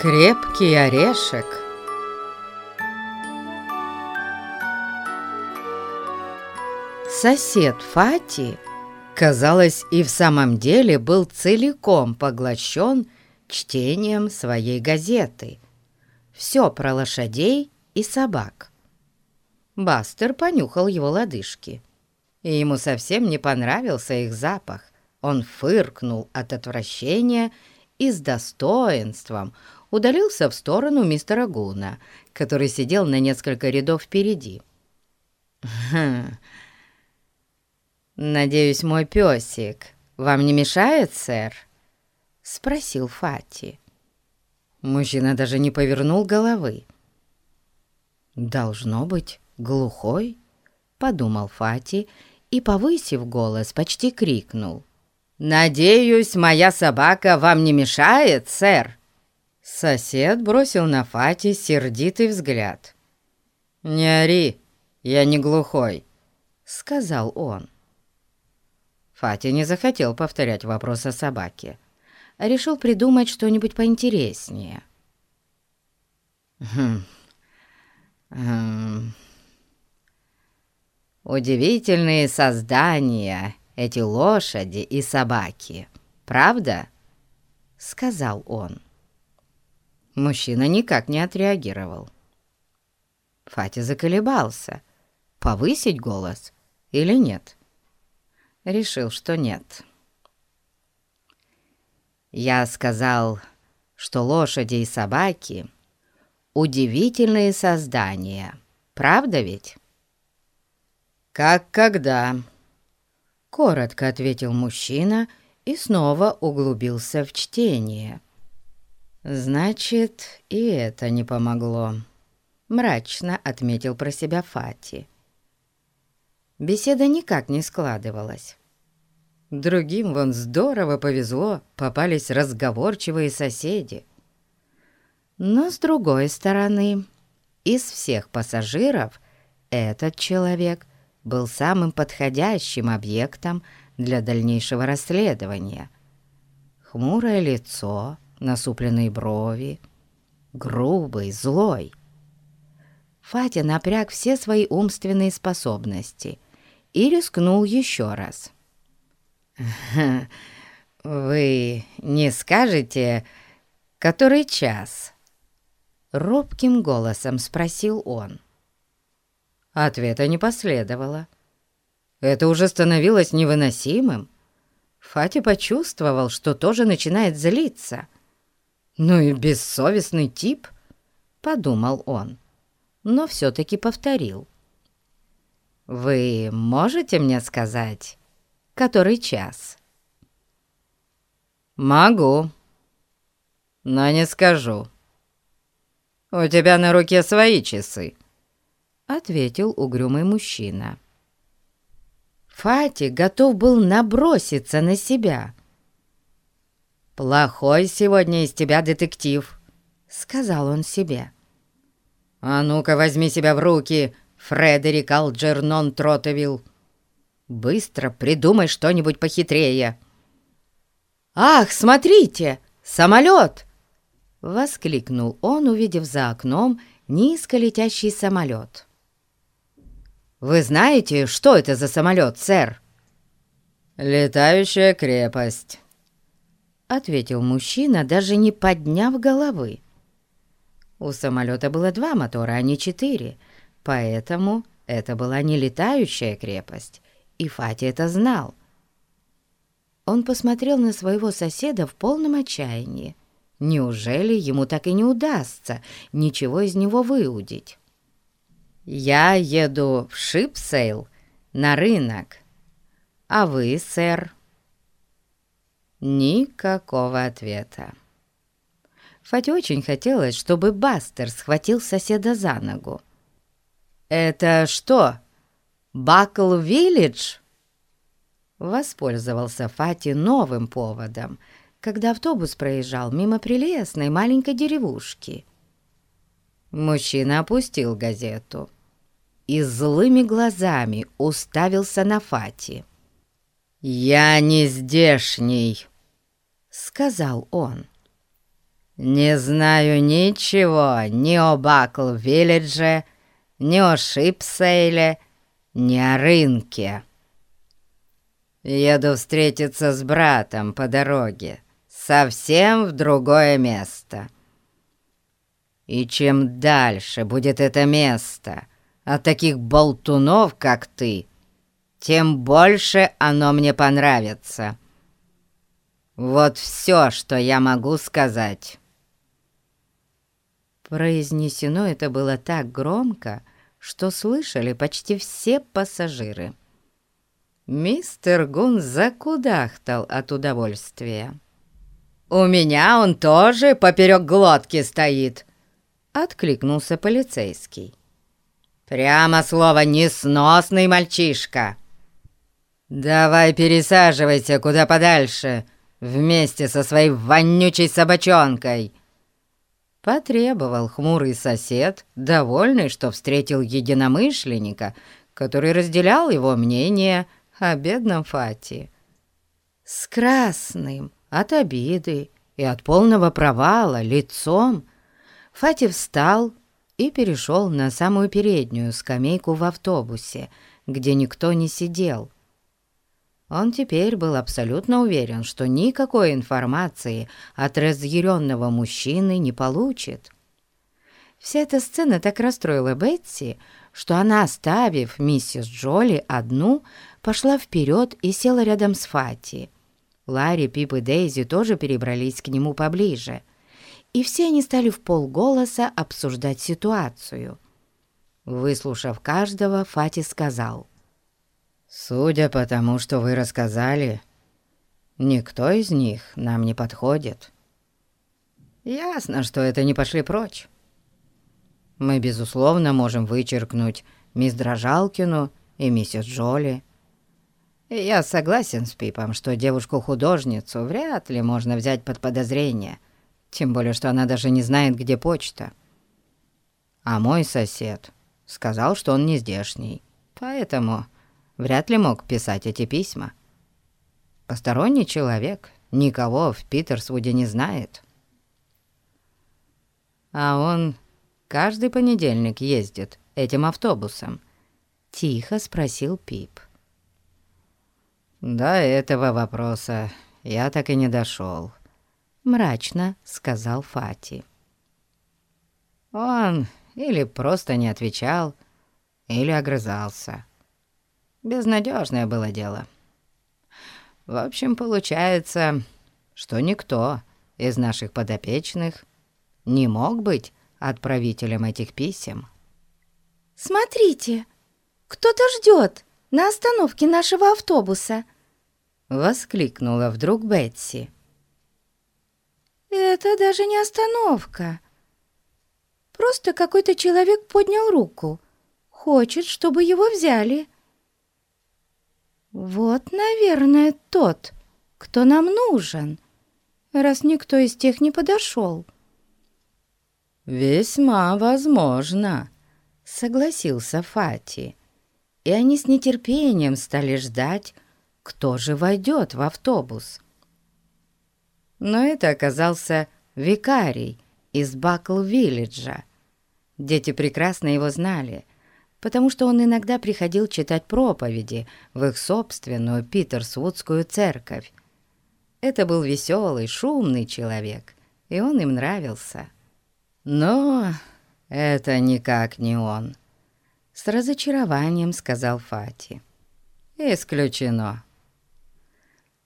Крепкий орешек. Сосед Фати, казалось, и в самом деле был целиком поглощен чтением своей газеты. Все про лошадей и собак. Бастер понюхал его лодыжки, и ему совсем не понравился их запах. Он фыркнул от отвращения и с достоинством удалился в сторону мистера Гуна, который сидел на несколько рядов впереди. «Хм. «Надеюсь, мой песик вам не мешает, сэр?» — спросил Фати. Мужчина даже не повернул головы. «Должно быть глухой», — подумал Фати и, повысив голос, почти крикнул. «Надеюсь, моя собака вам не мешает, сэр?» Сосед бросил на Фати сердитый взгляд. «Не ори, я не глухой», — сказал он. Фати не захотел повторять вопрос о собаке, а решил придумать что-нибудь поинтереснее. «Хм... Хм... Удивительные создания эти лошади и собаки, правда?» — сказал он. Мужчина никак не отреагировал. Фати заколебался, повысить голос или нет. Решил, что нет. Я сказал, что лошади и собаки — удивительные создания, правда ведь? «Как когда?» — коротко ответил мужчина и снова углубился в чтение. «Значит, и это не помогло», — мрачно отметил про себя Фати. Беседа никак не складывалась. Другим вон здорово повезло, попались разговорчивые соседи. Но с другой стороны, из всех пассажиров этот человек был самым подходящим объектом для дальнейшего расследования. Хмурое лицо — насупленные брови, грубый, злой. Фатя напряг все свои умственные способности и рискнул еще раз. «Вы не скажете, который час?» Робким голосом спросил он. Ответа не последовало. Это уже становилось невыносимым. Фати почувствовал, что тоже начинает злиться. «Ну и бессовестный тип», — подумал он, но все-таки повторил. «Вы можете мне сказать, который час?» «Могу, но не скажу. У тебя на руке свои часы», — ответил угрюмый мужчина. Фати готов был наброситься на себя — «Плохой сегодня из тебя детектив», — сказал он себе. «А ну-ка возьми себя в руки, Фредерик Алджернон Тротевилл. Быстро придумай что-нибудь похитрее». «Ах, смотрите, самолет!» — воскликнул он, увидев за окном низко летящий самолет. «Вы знаете, что это за самолет, сэр?» «Летающая крепость», — ответил мужчина, даже не подняв головы. У самолета было два мотора, а не четыре, поэтому это была не летающая крепость, и Фати это знал. Он посмотрел на своего соседа в полном отчаянии. Неужели ему так и не удастся ничего из него выудить? «Я еду в Шипсейл на рынок. А вы, сэр?» Никакого ответа. Фате очень хотелось, чтобы Бастер схватил соседа за ногу. «Это что, Бакл-Виллидж?» Воспользовался Фати новым поводом, когда автобус проезжал мимо прелестной маленькой деревушки. Мужчина опустил газету и злыми глазами уставился на Фати. «Я не здешний», — сказал он. Не знаю ничего ни о Бакл-Виллидже, ни о Шипсейле, ни о рынке. Еду встретиться с братом по дороге, совсем в другое место. И чем дальше будет это место от таких болтунов, как ты, тем больше оно мне понравится. Вот все, что я могу сказать». Произнесено это было так громко, что слышали почти все пассажиры. Мистер Гун закудахтал от удовольствия. «У меня он тоже поперек глотки стоит!» — откликнулся полицейский. «Прямо слово «несносный мальчишка». «Давай пересаживайся куда подальше, вместе со своей вонючей собачонкой!» Потребовал хмурый сосед, довольный, что встретил единомышленника, который разделял его мнение о бедном Фати. С красным от обиды и от полного провала лицом Фати встал и перешел на самую переднюю скамейку в автобусе, где никто не сидел. Он теперь был абсолютно уверен, что никакой информации от разъяренного мужчины не получит. Вся эта сцена так расстроила Бетси, что она, оставив миссис Джоли одну, пошла вперед и села рядом с Фати. Ларри, Пип и Дейзи тоже перебрались к нему поближе, и все они стали в полголоса обсуждать ситуацию. Выслушав каждого, Фати сказал, «Судя по тому, что вы рассказали, никто из них нам не подходит. Ясно, что это не пошли прочь. Мы, безусловно, можем вычеркнуть мисс Дрожалкину и миссис Джоли. Я согласен с Пипом, что девушку-художницу вряд ли можно взять под подозрение, тем более, что она даже не знает, где почта. А мой сосед сказал, что он не здешний, поэтому вряд ли мог писать эти письма. Посторонний человек никого в Питерсвуде не знает. А он каждый понедельник ездит этим автобусом? Тихо спросил Пип. «До этого вопроса я так и не дошел», — мрачно сказал Фати. Он или просто не отвечал, или огрызался. Безнадежное было дело. В общем, получается, что никто из наших подопечных не мог быть отправителем этих писем. «Смотрите, кто-то ждет!» на остановке нашего автобуса!» — воскликнула вдруг Бетси. «Это даже не остановка. Просто какой-то человек поднял руку. Хочет, чтобы его взяли. Вот, наверное, тот, кто нам нужен, раз никто из тех не подошел». «Весьма возможно», — согласился Фати и они с нетерпением стали ждать, кто же войдет в автобус. Но это оказался викарий из Бакл-Виллиджа. Дети прекрасно его знали, потому что он иногда приходил читать проповеди в их собственную Питерсвудскую церковь. Это был веселый, шумный человек, и он им нравился. Но это никак не он. С разочарованием сказал Фати. «Исключено.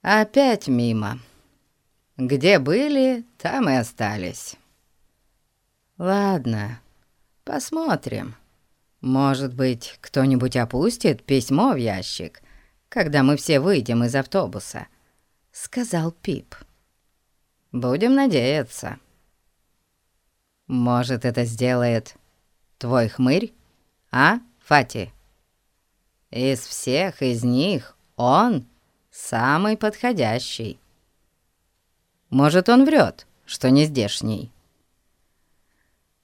Опять мимо. Где были, там и остались. Ладно, посмотрим. Может быть, кто-нибудь опустит письмо в ящик, когда мы все выйдем из автобуса», — сказал Пип. «Будем надеяться. Может, это сделает твой хмырь?» а, Фати? Из всех из них он самый подходящий. Может, он врет, что не здешний?»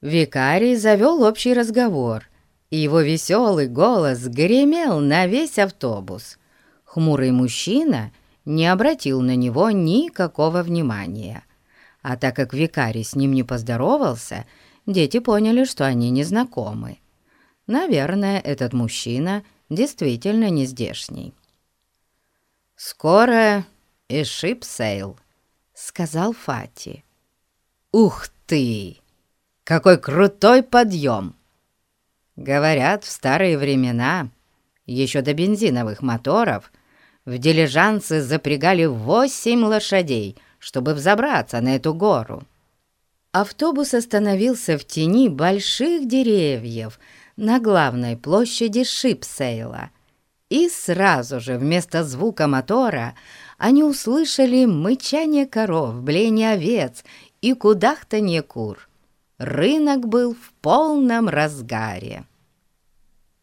Викарий завел общий разговор, и его веселый голос гремел на весь автобус. Хмурый мужчина не обратил на него никакого внимания, а так как викарий с ним не поздоровался, дети поняли, что они не знакомы. Наверное, этот мужчина действительно не здешний. «Скоро и шипсейл», — сказал Фати. «Ух ты! Какой крутой подъем!» Говорят, в старые времена, еще до бензиновых моторов, в дилижансы запрягали восемь лошадей, чтобы взобраться на эту гору. Автобус остановился в тени больших деревьев на главной площади Шипсейла, и сразу же вместо звука мотора они услышали мычание коров, бление овец и кудахтанье кур. Рынок был в полном разгаре.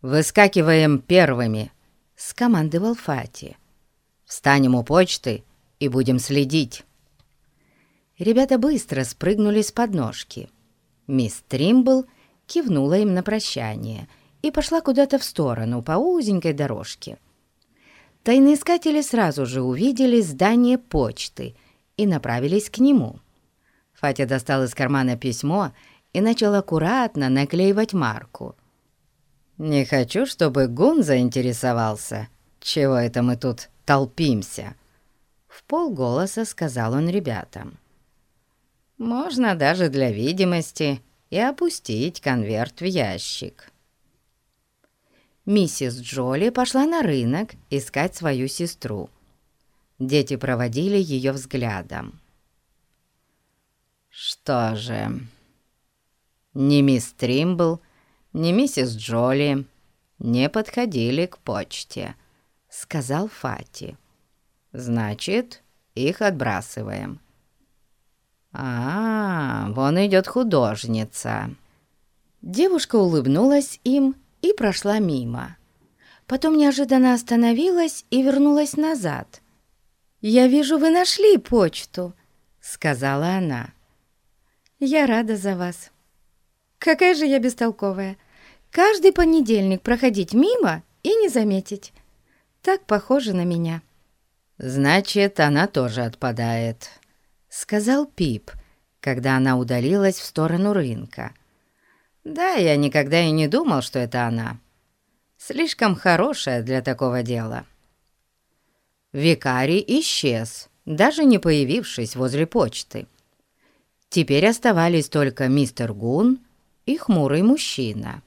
«Выскакиваем первыми», — скомандовал Фати. «Встанем у почты и будем следить». Ребята быстро спрыгнули с подножки. Мисс Тримбл кивнула им на прощание и пошла куда-то в сторону по узенькой дорожке. Тайноискатели сразу же увидели здание почты и направились к нему. Фатя достал из кармана письмо и начал аккуратно наклеивать марку. «Не хочу, чтобы Гун заинтересовался. Чего это мы тут толпимся?» В полголоса сказал он ребятам. «Можно даже для видимости и опустить конверт в ящик». Миссис Джоли пошла на рынок искать свою сестру. Дети проводили ее взглядом. «Что же...» Ни мисс Тримбл, ни миссис Джоли не подходили к почте», — сказал Фати. «Значит, их отбрасываем». «А, вон идет художница». Девушка улыбнулась им и прошла мимо. Потом неожиданно остановилась и вернулась назад. «Я вижу, вы нашли почту», — сказала она. «Я рада за вас». Какая же я бестолковая. Каждый понедельник проходить мимо и не заметить. Так похоже на меня. «Значит, она тоже отпадает», — сказал Пип, когда она удалилась в сторону рынка. «Да, я никогда и не думал, что это она. Слишком хорошая для такого дела». Викарий исчез, даже не появившись возле почты. Теперь оставались только мистер Гун и хмурый мужчина.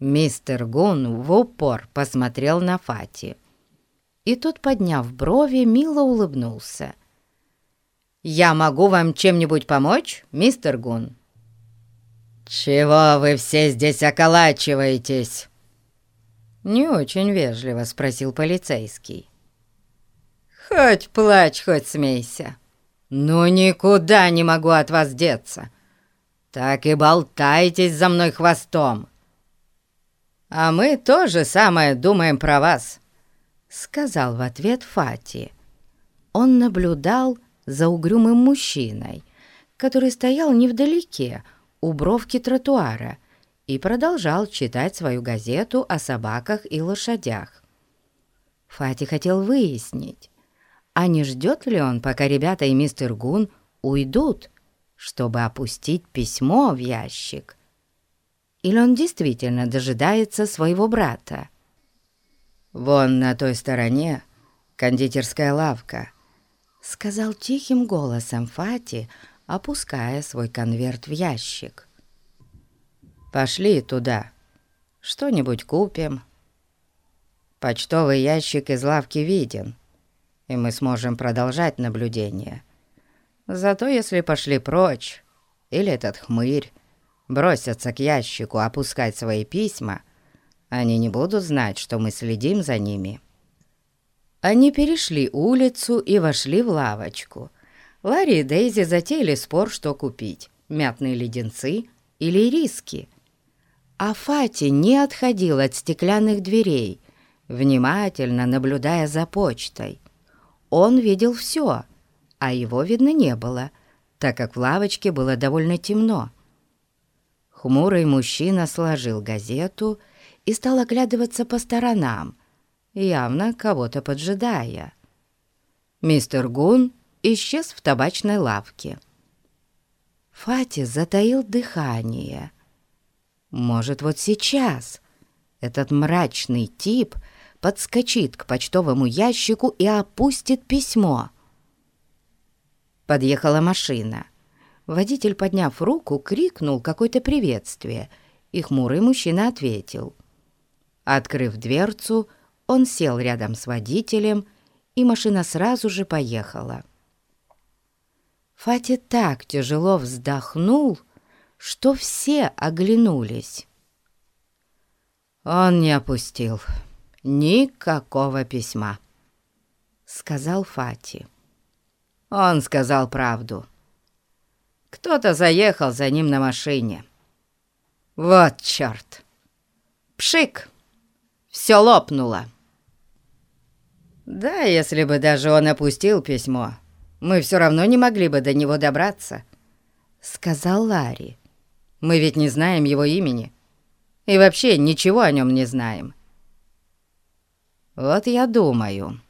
Мистер Гун в упор посмотрел на Фати. И тот, подняв брови, мило улыбнулся. «Я могу вам чем-нибудь помочь, мистер Гун?» «Чего вы все здесь околачиваетесь?» Не очень вежливо спросил полицейский. «Хоть плачь, хоть смейся. Но никуда не могу от вас деться так и болтайтесь за мной хвостом. А мы тоже самое думаем про вас», — сказал в ответ Фати. Он наблюдал за угрюмым мужчиной, который стоял невдалеке, у бровки тротуара, и продолжал читать свою газету о собаках и лошадях. Фати хотел выяснить, а не ждет ли он, пока ребята и мистер Гун уйдут, чтобы опустить письмо в ящик. Или он действительно дожидается своего брата? «Вон на той стороне кондитерская лавка», — сказал тихим голосом Фати, опуская свой конверт в ящик. «Пошли туда, что-нибудь купим». Почтовый ящик из лавки виден, и мы сможем продолжать наблюдение. Зато если пошли прочь, или этот хмырь, бросятся к ящику опускать свои письма, они не будут знать, что мы следим за ними. Они перешли улицу и вошли в лавочку. Ларри и Дейзи затеяли спор, что купить — мятные леденцы или риски. А Фати не отходил от стеклянных дверей, внимательно наблюдая за почтой. Он видел все — а его видно не было, так как в лавочке было довольно темно. Хмурый мужчина сложил газету и стал оглядываться по сторонам, явно кого-то поджидая. Мистер Гун исчез в табачной лавке. Фати затаил дыхание. Может, вот сейчас этот мрачный тип подскочит к почтовому ящику и опустит письмо. Подъехала машина. Водитель, подняв руку, крикнул какое-то приветствие, и хмурый мужчина ответил. Открыв дверцу, он сел рядом с водителем, и машина сразу же поехала. Фати так тяжело вздохнул, что все оглянулись. «Он не опустил никакого письма», — сказал Фати. Он сказал правду. Кто-то заехал за ним на машине. Вот черт! Пшик! Все лопнуло. Да, если бы даже он опустил письмо, мы все равно не могли бы до него добраться, сказал Ларри. Мы ведь не знаем его имени. И вообще ничего о нем не знаем. Вот я думаю,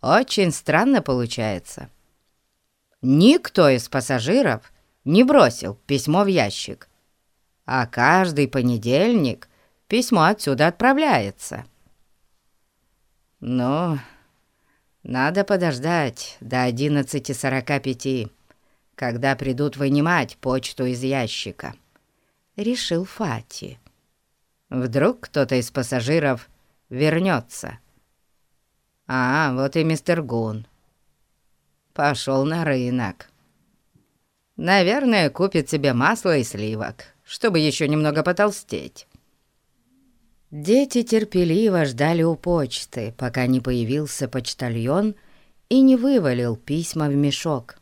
очень странно получается. Никто из пассажиров не бросил письмо в ящик, а каждый понедельник письмо отсюда отправляется. Ну, надо подождать до 11.45, когда придут вынимать почту из ящика, — решил Фати. Вдруг кто-то из пассажиров вернется. А, вот и мистер Гун. Пошел на рынок. Наверное, купит себе масло и сливок, чтобы еще немного потолстеть. Дети терпеливо ждали у почты, пока не появился почтальон и не вывалил письма в мешок.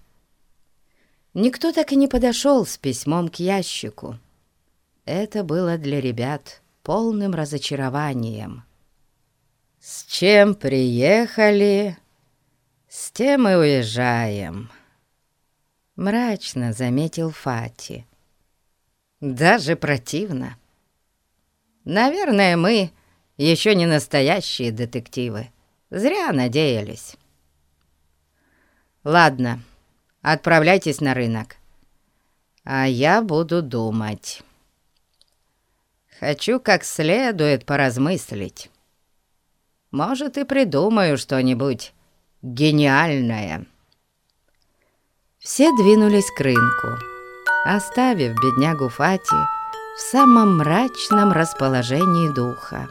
Никто так и не подошел с письмом к ящику. Это было для ребят полным разочарованием. «С чем приехали, с тем и уезжаем», — мрачно заметил Фати. «Даже противно. Наверное, мы еще не настоящие детективы. Зря надеялись. Ладно, отправляйтесь на рынок, а я буду думать. Хочу как следует поразмыслить». Может, и придумаю что-нибудь гениальное». Все двинулись к рынку, оставив беднягу Фати в самом мрачном расположении духа.